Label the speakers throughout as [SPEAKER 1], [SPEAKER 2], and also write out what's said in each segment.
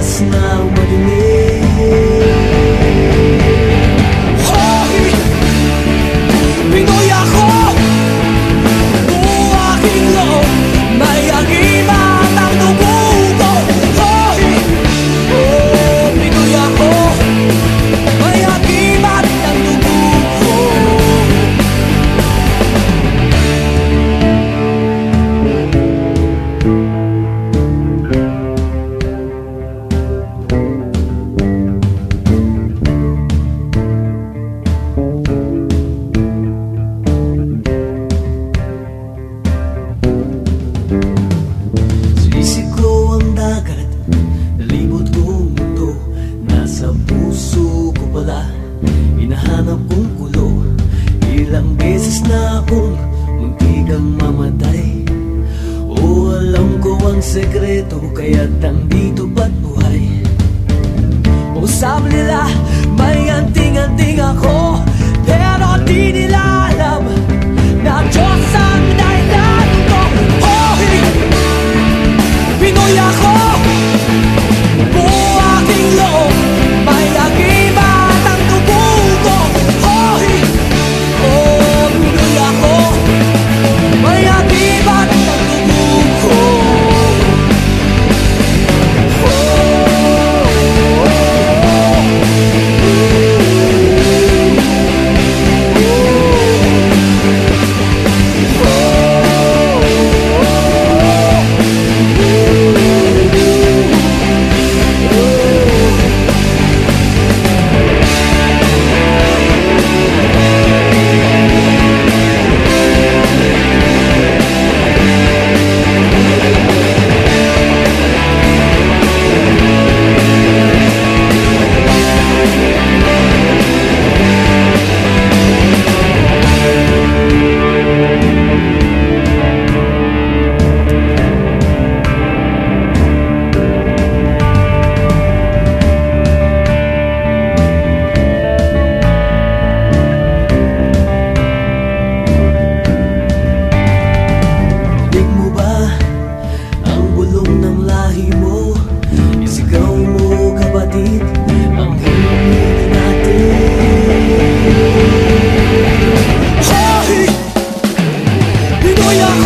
[SPEAKER 1] that's not what it is Hinahanap kong kulo. Ilang beses na akong Muntikang mamatay. O alam ko ang sekreto Kaya't nandito ba't buhay? Pausap nila May anting-anting ako.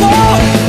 [SPEAKER 1] Oh.